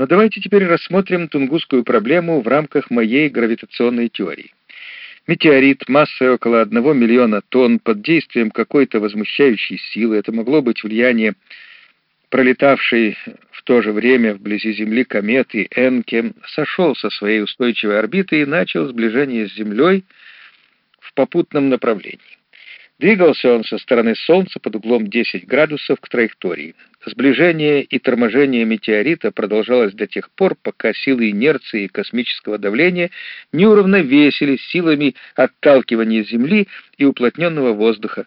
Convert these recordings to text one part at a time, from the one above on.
Но давайте теперь рассмотрим тунгусскую проблему в рамках моей гравитационной теории. Метеорит массой около 1 миллиона тонн под действием какой-то возмущающей силы, это могло быть влияние пролетавшей в то же время вблизи Земли кометы Энке, сошел со своей устойчивой орбиты и начал сближение с Землей в попутном направлении. Двигался он со стороны Солнца под углом 10 градусов к траектории. Сближение и торможение метеорита продолжалось до тех пор, пока силы инерции и космического давления не уравновесились силами отталкивания Земли и уплотненного воздуха.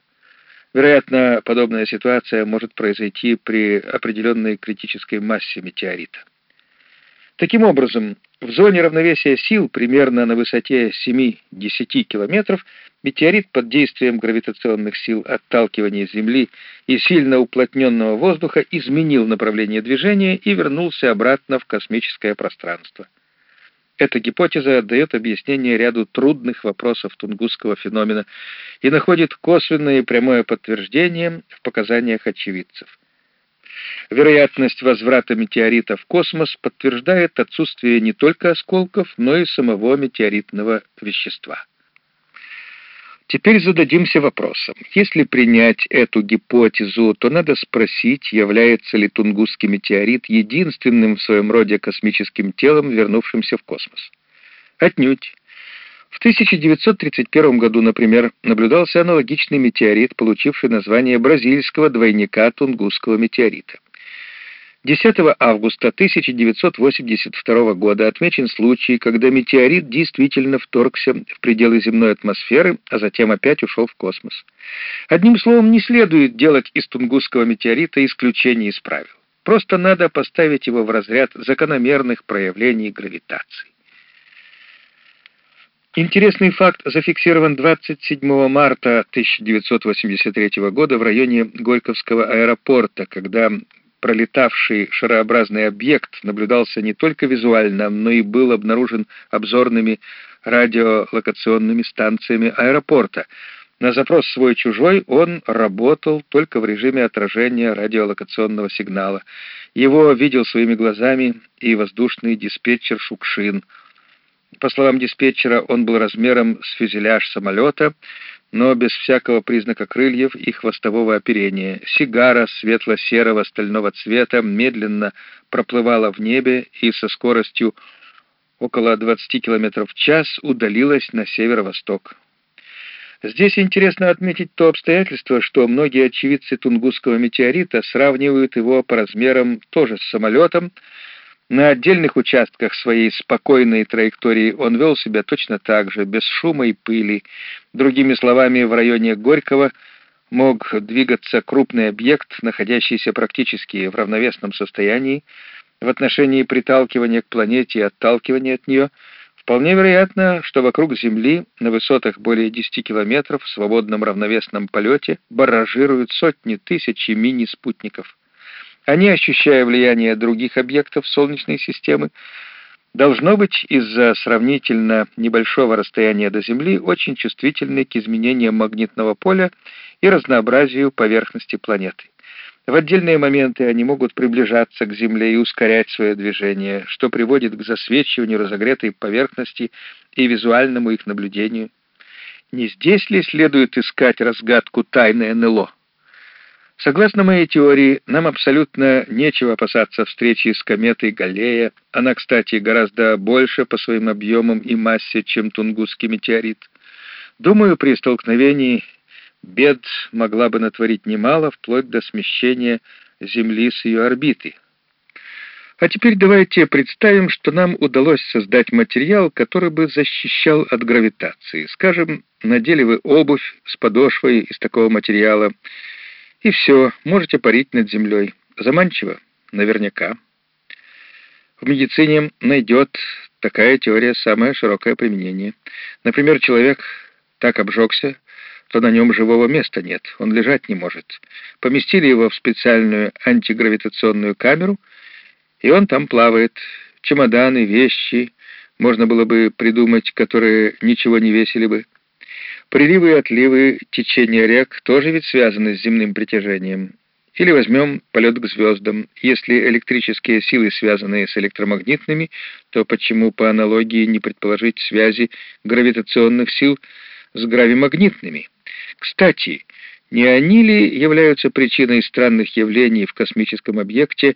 Вероятно, подобная ситуация может произойти при определенной критической массе метеорита. Таким образом, в зоне равновесия сил, примерно на высоте 7-10 километров, метеорит под действием гравитационных сил отталкивания Земли и сильно уплотненного воздуха изменил направление движения и вернулся обратно в космическое пространство. Эта гипотеза дает объяснение ряду трудных вопросов тунгусского феномена и находит косвенное и прямое подтверждение в показаниях очевидцев. Вероятность возврата метеорита в космос подтверждает отсутствие не только осколков, но и самого метеоритного вещества. Теперь зададимся вопросом. Если принять эту гипотезу, то надо спросить, является ли Тунгусский метеорит единственным в своем роде космическим телом, вернувшимся в космос. Отнюдь. В 1931 году, например, наблюдался аналогичный метеорит, получивший название бразильского двойника Тунгусского метеорита. 10 августа 1982 года отмечен случай, когда метеорит действительно вторгся в пределы земной атмосферы, а затем опять ушел в космос. Одним словом, не следует делать из Тунгусского метеорита исключение из правил. Просто надо поставить его в разряд закономерных проявлений гравитации. Интересный факт зафиксирован 27 марта 1983 года в районе Горьковского аэропорта, когда пролетавший шарообразный объект наблюдался не только визуально, но и был обнаружен обзорными радиолокационными станциями аэропорта. На запрос свой-чужой он работал только в режиме отражения радиолокационного сигнала. Его видел своими глазами и воздушный диспетчер Шукшин. По словам диспетчера, он был размером с фюзеляж самолета, но без всякого признака крыльев и хвостового оперения. Сигара светло-серого стального цвета медленно проплывала в небе и со скоростью около 20 км в час удалилась на северо-восток. Здесь интересно отметить то обстоятельство, что многие очевидцы Тунгусского метеорита сравнивают его по размерам тоже с самолетом, на отдельных участках своей спокойной траектории он вел себя точно так же, без шума и пыли. Другими словами, в районе Горького мог двигаться крупный объект, находящийся практически в равновесном состоянии, в отношении приталкивания к планете и отталкивания от нее, вполне вероятно, что вокруг Земли на высотах более 10 километров в свободном равновесном полете барражируют сотни тысяч мини-спутников. Они, ощущая влияние других объектов Солнечной системы, должно быть из-за сравнительно небольшого расстояния до Земли очень чувствительны к изменениям магнитного поля и разнообразию поверхности планеты. В отдельные моменты они могут приближаться к Земле и ускорять свое движение, что приводит к засвечиванию разогретой поверхности и визуальному их наблюдению. Не здесь ли следует искать разгадку тайны НЛО? Согласно моей теории, нам абсолютно нечего опасаться встречи с кометой Галлея. Она, кстати, гораздо больше по своим объемам и массе, чем Тунгусский метеорит. Думаю, при столкновении бед могла бы натворить немало, вплоть до смещения Земли с ее орбиты. А теперь давайте представим, что нам удалось создать материал, который бы защищал от гравитации. Скажем, надели вы обувь с подошвой из такого материала, и все, можете парить над землей. Заманчиво? Наверняка. В медицине найдет такая теория самое широкое применение. Например, человек так обжегся, что на нем живого места нет, он лежать не может. Поместили его в специальную антигравитационную камеру, и он там плавает. Чемоданы, вещи, можно было бы придумать, которые ничего не весили бы. Приливы и отливы течения рек тоже ведь связаны с земным притяжением. Или возьмем полет к звездам. Если электрические силы связаны с электромагнитными, то почему по аналогии не предположить связи гравитационных сил с гравимагнитными? Кстати, не они ли являются причиной странных явлений в космическом объекте,